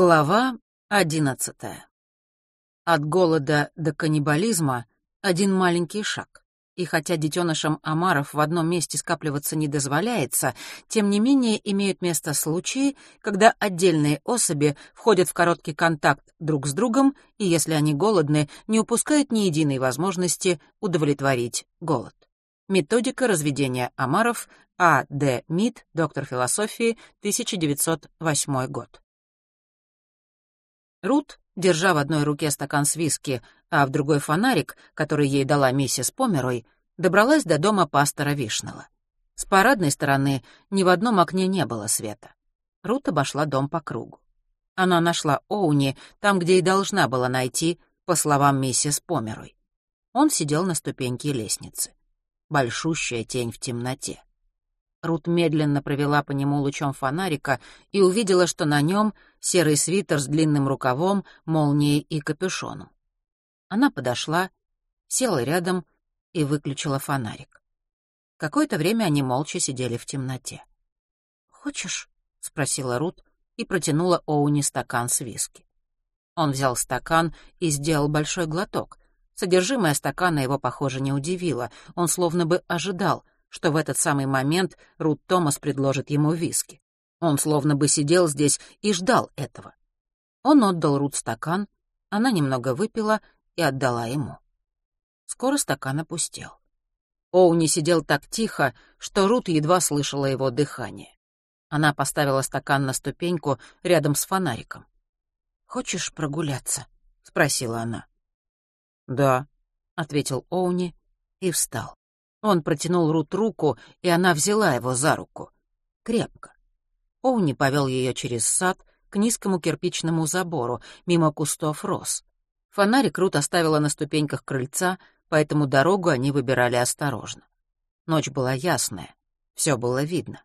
Глава одиннадцатая. От голода до каннибализма один маленький шаг. И хотя детенышам омаров в одном месте скапливаться не дозволяется, тем не менее имеют место случаи, когда отдельные особи входят в короткий контакт друг с другом и, если они голодны, не упускают ни единой возможности удовлетворить голод. Методика разведения омаров А. Д. Мид, доктор философии, 1908 год. Рут, держа в одной руке стакан с виски, а в другой фонарик, который ей дала миссис Померой, добралась до дома пастора Вишнелла. С парадной стороны ни в одном окне не было света. Рут обошла дом по кругу. Она нашла Оуни там, где и должна была найти, по словам миссис Померой. Он сидел на ступеньке лестницы. Большущая тень в темноте. Рут медленно провела по нему лучом фонарика и увидела, что на нем серый свитер с длинным рукавом, молнией и капюшоном. Она подошла, села рядом и выключила фонарик. Какое-то время они молча сидели в темноте. «Хочешь?» — спросила Рут и протянула Оуни стакан с виски. Он взял стакан и сделал большой глоток. Содержимое стакана его, похоже, не удивило. Он словно бы ожидал — что в этот самый момент Рут Томас предложит ему виски. Он словно бы сидел здесь и ждал этого. Он отдал Рут стакан, она немного выпила и отдала ему. Скоро стакан опустел. Оуни сидел так тихо, что Рут едва слышала его дыхание. Она поставила стакан на ступеньку рядом с фонариком. «Хочешь прогуляться?» — спросила она. «Да», — ответил Оуни и встал. Он протянул Рут руку, и она взяла его за руку. Крепко. Оуни повел ее через сад к низкому кирпичному забору, мимо кустов роз. Фонарик Рут оставила на ступеньках крыльца, поэтому дорогу они выбирали осторожно. Ночь была ясная, все было видно.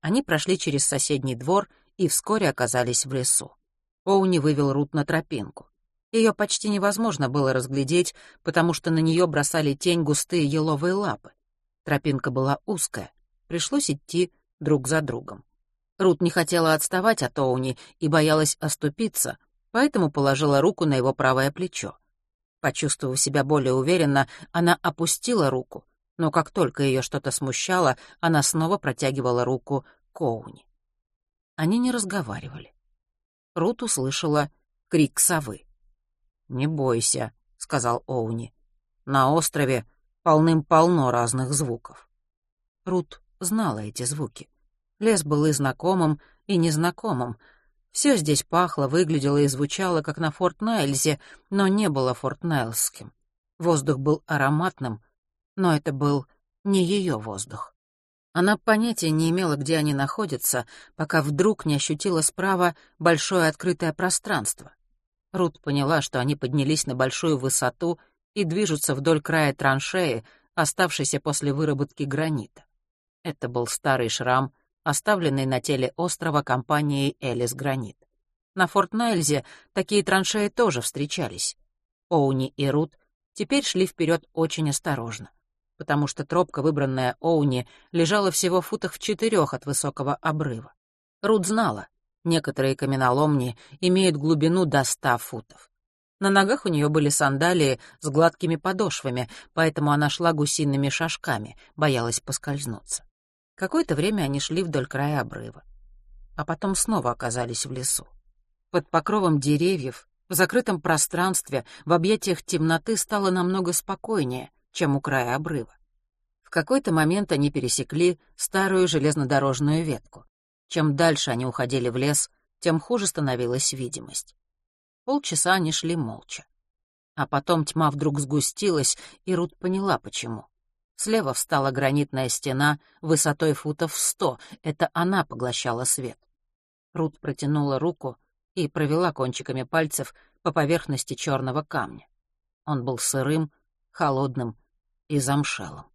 Они прошли через соседний двор и вскоре оказались в лесу. Оуни вывел Рут на тропинку. Ее почти невозможно было разглядеть, потому что на нее бросали тень густые еловые лапы. Тропинка была узкая, пришлось идти друг за другом. Рут не хотела отставать от Оуни и боялась оступиться, поэтому положила руку на его правое плечо. Почувствовав себя более уверенно, она опустила руку, но как только ее что-то смущало, она снова протягивала руку к Оуни. Они не разговаривали. Рут услышала крик совы. «Не бойся», — сказал Оуни. «На острове полным-полно разных звуков». Рут знала эти звуки. Лес был и знакомым, и незнакомым. Все здесь пахло, выглядело и звучало, как на Форт Найльзе, но не было Форт Найльским. Воздух был ароматным, но это был не ее воздух. Она понятия не имела, где они находятся, пока вдруг не ощутила справа большое открытое пространство. Рут поняла, что они поднялись на большую высоту и движутся вдоль края траншеи, оставшейся после выработки гранита. Это был старый шрам, оставленный на теле острова компанией «Элис Гранит». На Форт Найльзе такие траншеи тоже встречались. Оуни и Рут теперь шли вперед очень осторожно, потому что тропка, выбранная Оуни, лежала всего в футах в четырех от высокого обрыва. Рут знала, Некоторые каменоломни имеют глубину до ста футов. На ногах у нее были сандалии с гладкими подошвами, поэтому она шла гусиными шажками, боялась поскользнуться. Какое-то время они шли вдоль края обрыва. А потом снова оказались в лесу. Под покровом деревьев, в закрытом пространстве, в объятиях темноты стало намного спокойнее, чем у края обрыва. В какой-то момент они пересекли старую железнодорожную ветку. Чем дальше они уходили в лес, тем хуже становилась видимость. Полчаса они шли молча. А потом тьма вдруг сгустилась, и Рут поняла, почему. Слева встала гранитная стена высотой футов в сто. Это она поглощала свет. Рут протянула руку и провела кончиками пальцев по поверхности черного камня. Он был сырым, холодным и замшелым.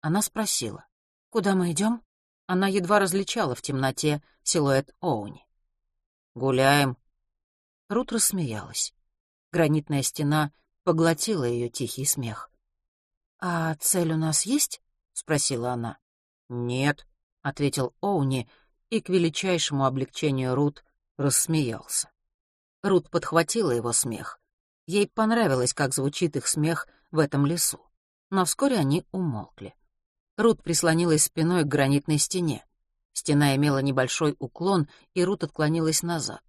Она спросила, «Куда мы идем?» Она едва различала в темноте силуэт Оуни. «Гуляем». Рут рассмеялась. Гранитная стена поглотила ее тихий смех. «А цель у нас есть?» — спросила она. «Нет», — ответил Оуни, и к величайшему облегчению Рут рассмеялся. Рут подхватила его смех. Ей понравилось, как звучит их смех в этом лесу. Но вскоре они умолкли. Рут прислонилась спиной к гранитной стене. Стена имела небольшой уклон, и Рут отклонилась назад.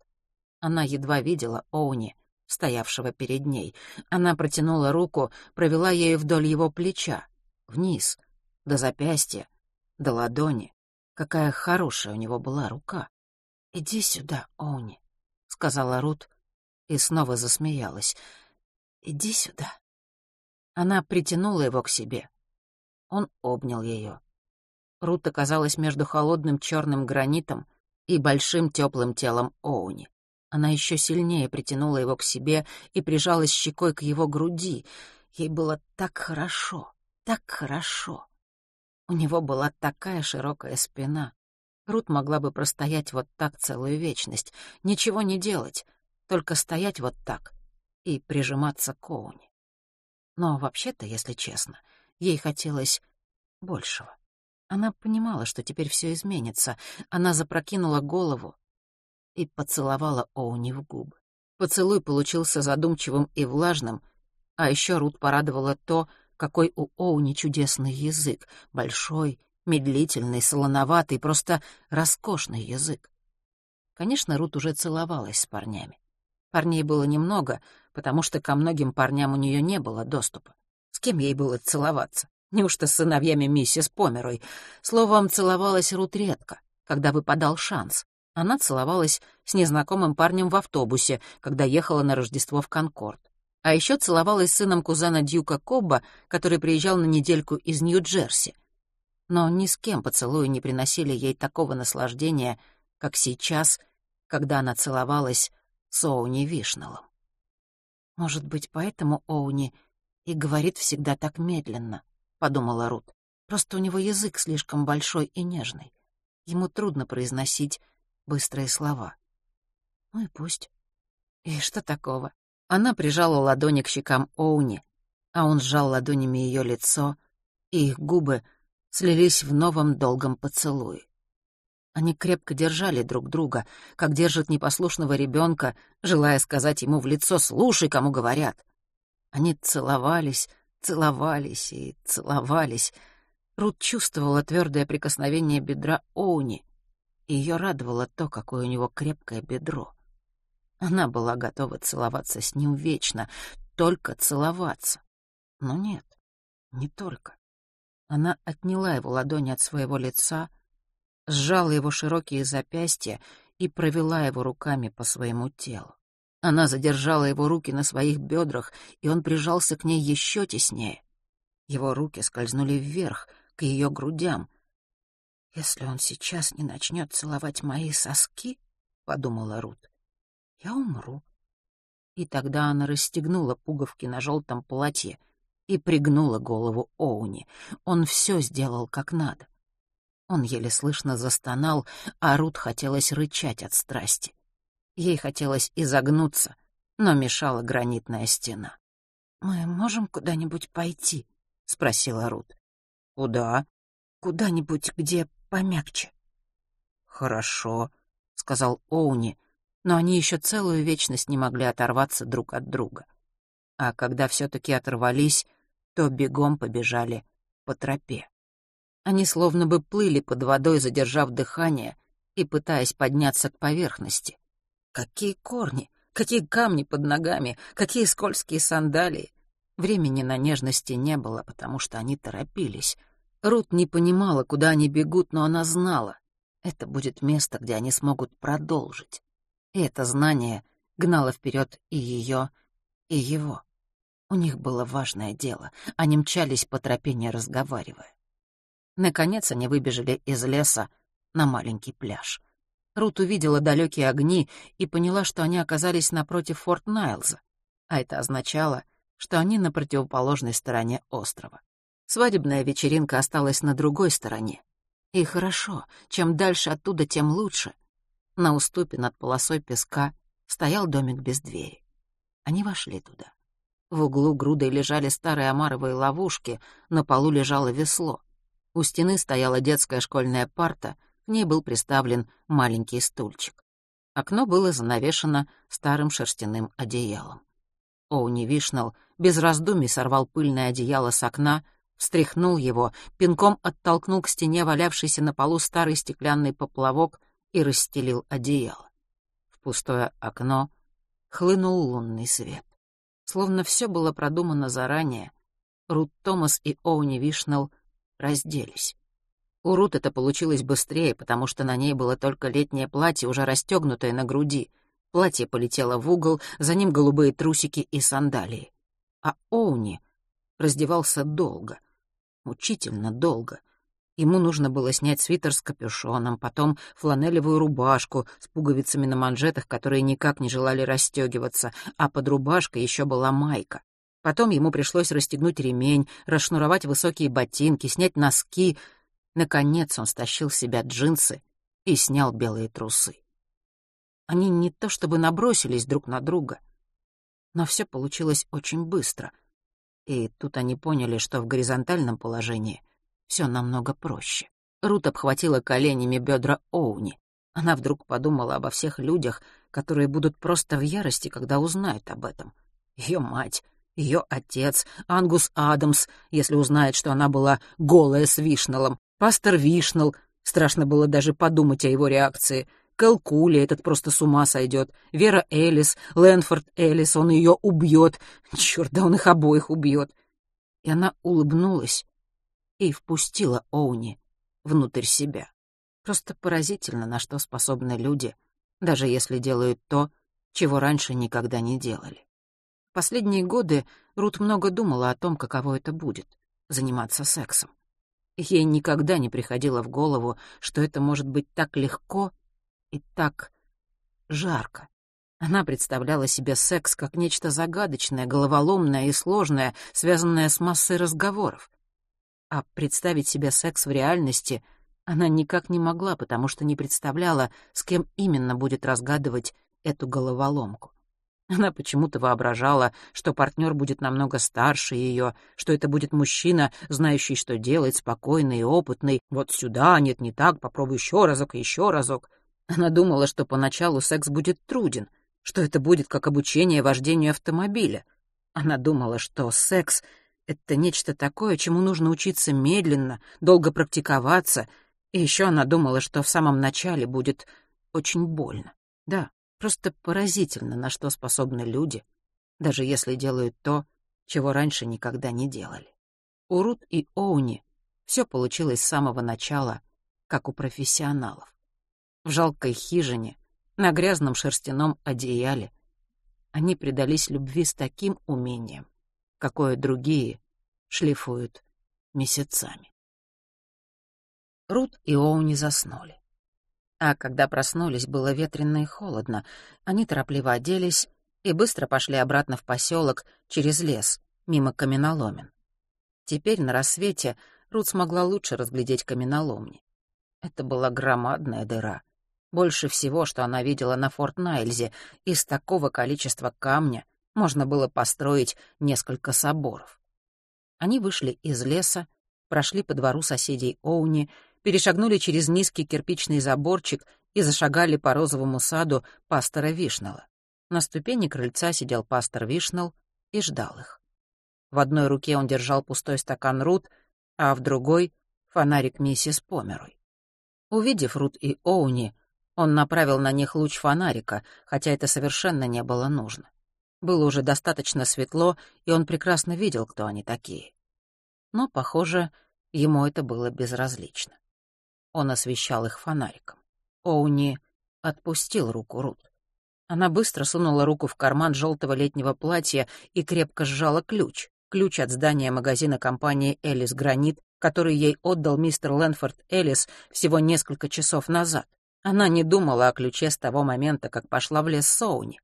Она едва видела Оуни, стоявшего перед ней. Она протянула руку, провела ею вдоль его плеча, вниз, до запястья, до ладони. Какая хорошая у него была рука. «Иди сюда, Оуни», — сказала Рут и снова засмеялась. «Иди сюда». Она притянула его к себе. Он обнял ее. Рут оказалась между холодным черным гранитом и большим теплым телом Оуни. Она еще сильнее притянула его к себе и прижалась щекой к его груди. Ей было так хорошо, так хорошо. У него была такая широкая спина. Рут могла бы простоять вот так целую вечность, ничего не делать, только стоять вот так и прижиматься к Оуни. Но вообще-то, если честно, ей хотелось большего. Она понимала, что теперь все изменится. Она запрокинула голову и поцеловала Оуни в губы. Поцелуй получился задумчивым и влажным, а еще Рут порадовала то, какой у Оуни чудесный язык, большой, медлительный, солоноватый, просто роскошный язык. Конечно, Рут уже целовалась с парнями. Парней было немного, потому что ко многим парням у нее не было доступа. Кем ей было целоваться? Неужто с сыновьями миссис Померой? Словом, целовалась Рут редко, когда выпадал шанс. Она целовалась с незнакомым парнем в автобусе, когда ехала на Рождество в Конкорд. А еще целовалась с сыном кузена Дьюка Кобба, который приезжал на недельку из Нью-Джерси. Но ни с кем поцелуи не приносили ей такого наслаждения, как сейчас, когда она целовалась с Оуни Вишналом. Может быть, поэтому Оуни и говорит всегда так медленно —— подумала Рут. «Просто у него язык слишком большой и нежный. Ему трудно произносить быстрые слова». «Ну и пусть». «И что такого?» Она прижала ладони к щекам Оуни, а он сжал ладонями ее лицо, и их губы слились в новом долгом поцелуе. Они крепко держали друг друга, как держат непослушного ребенка, желая сказать ему в лицо «слушай, кому говорят». Они целовались, целовались и целовались. Рут чувствовала твердое прикосновение бедра Оуни, и ее радовало то, какое у него крепкое бедро. Она была готова целоваться с ним вечно, только целоваться. Но нет, не только. Она отняла его ладони от своего лица, сжала его широкие запястья и провела его руками по своему телу. Она задержала его руки на своих бедрах, и он прижался к ней еще теснее. Его руки скользнули вверх, к ее грудям. «Если он сейчас не начнет целовать мои соски, — подумала Рут, — я умру». И тогда она расстегнула пуговки на желтом платье и пригнула голову Оуни. Он все сделал как надо. Он еле слышно застонал, а Рут хотелось рычать от страсти. Ей хотелось изогнуться, но мешала гранитная стена. «Мы можем куда-нибудь пойти?» — спросила Рут. «Куда?» «Куда-нибудь, где помягче». «Хорошо», — сказал Оуни, но они еще целую вечность не могли оторваться друг от друга. А когда все-таки оторвались, то бегом побежали по тропе. Они словно бы плыли под водой, задержав дыхание и пытаясь подняться к поверхности. Какие корни, какие камни под ногами, какие скользкие сандалии. Времени на нежности не было, потому что они торопились. Рут не понимала, куда они бегут, но она знала. Это будет место, где они смогут продолжить. И это знание гнало вперед и ее, и его. У них было важное дело. Они мчались по тропе, не разговаривая. Наконец они выбежали из леса на маленький пляж. Рут увидела далекие огни и поняла, что они оказались напротив Форт Найлза, а это означало, что они на противоположной стороне острова. Свадебная вечеринка осталась на другой стороне. И хорошо, чем дальше оттуда, тем лучше. На уступе над полосой песка стоял домик без двери. Они вошли туда. В углу грудой лежали старые омаровые ловушки, на полу лежало весло. У стены стояла детская школьная парта — к ней был приставлен маленький стульчик. Окно было занавешено старым шерстяным одеялом. Оуни Вишнал без раздумий сорвал пыльное одеяло с окна, встряхнул его, пинком оттолкнул к стене валявшийся на полу старый стеклянный поплавок и расстелил одеяло. В пустое окно хлынул лунный свет. Словно все было продумано заранее, Рут Томас и Оуни Вишнелл разделись. У Рут это получилось быстрее, потому что на ней было только летнее платье, уже расстегнутое на груди. Платье полетело в угол, за ним голубые трусики и сандалии. А Оуни раздевался долго, мучительно долго. Ему нужно было снять свитер с капюшоном, потом фланелевую рубашку с пуговицами на манжетах, которые никак не желали расстегиваться, а под рубашкой еще была майка. Потом ему пришлось расстегнуть ремень, расшнуровать высокие ботинки, снять носки. Наконец он стащил с себя джинсы и снял белые трусы. Они не то чтобы набросились друг на друга, но все получилось очень быстро. И тут они поняли, что в горизонтальном положении все намного проще. Рут обхватила коленями бедра Оуни. Она вдруг подумала обо всех людях, которые будут просто в ярости, когда узнают об этом. Ее мать, ее отец, Ангус Адамс, если узнает, что она была голая с Вишналом, пастор Вишнал, страшно было даже подумать о его реакции, Кэлкули, этот просто с ума сойдет, Вера Элис, Лэнфорд Элис, он ее убьет, черт, да он их обоих убьет. И она улыбнулась и впустила Оуни внутрь себя. Просто поразительно, на что способны люди, даже если делают то, чего раньше никогда не делали. Последние годы Рут много думала о том, каково это будет — заниматься сексом. Ей никогда не приходило в голову, что это может быть так легко и так жарко. Она представляла себе секс как нечто загадочное, головоломное и сложное, связанное с массой разговоров. А представить себе секс в реальности она никак не могла, потому что не представляла, с кем именно будет разгадывать эту головоломку. Она почему-то воображала, что партнер будет намного старше ее, что это будет мужчина, знающий, что делать, спокойный и опытный. Вот сюда, нет, не так, попробуй еще разок, еще разок. Она думала, что поначалу секс будет труден, что это будет как обучение вождению автомобиля. Она думала, что секс — это нечто такое, чему нужно учиться медленно, долго практиковаться, и еще она думала, что в самом начале будет очень больно. Да, Просто поразительно, на что способны люди, даже если делают то, чего раньше никогда не делали. У Рут и Оуни все получилось с самого начала, как у профессионалов. В жалкой хижине, на грязном шерстяном одеяле, они предались любви с таким умением, какое другие шлифуют месяцами. Рут и Оуни заснули. А когда проснулись, было ветрено и холодно. Они торопливо оделись и быстро пошли обратно в поселок через лес, мимо каменоломен. Теперь на рассвете Рут смогла лучше разглядеть каменоломни. Это была громадная дыра. Больше всего, что она видела на Форт Найльзе. Из такого количества камня можно было построить несколько соборов. Они вышли из леса, прошли по двору соседей Оуни перешагнули через низкий кирпичный заборчик и зашагали по розовому саду пастора Вишнала. На ступени крыльца сидел пастор Вишнал и ждал их. В одной руке он держал пустой стакан Рут, а в другой — фонарик миссис Померой. Увидев Рут и Оуни, он направил на них луч фонарика, хотя это совершенно не было нужно. Было уже достаточно светло, и он прекрасно видел, кто они такие. Но, похоже, ему это было безразлично. Он освещал их фонариком. Оуни отпустил руку Рут. Она быстро сунула руку в карман желтого летнего платья и крепко сжала ключ. Ключ от здания магазина компании «Элис Гранит», который ей отдал мистер Лэнфорд Элис всего несколько часов назад. Она не думала о ключе с того момента, как пошла в лес Соуни.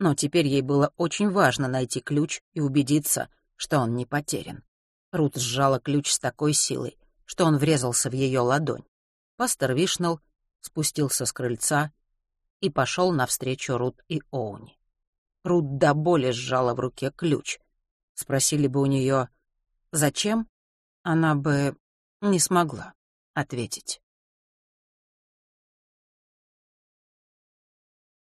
Но теперь ей было очень важно найти ключ и убедиться, что он не потерян. Рут сжала ключ с такой силой, что он врезался в ее ладонь. Пастор Вишнал спустился с крыльца и пошел навстречу Рут и Оуни. Рут до боли сжала в руке ключ. Спросили бы у нее, зачем, она бы не смогла ответить.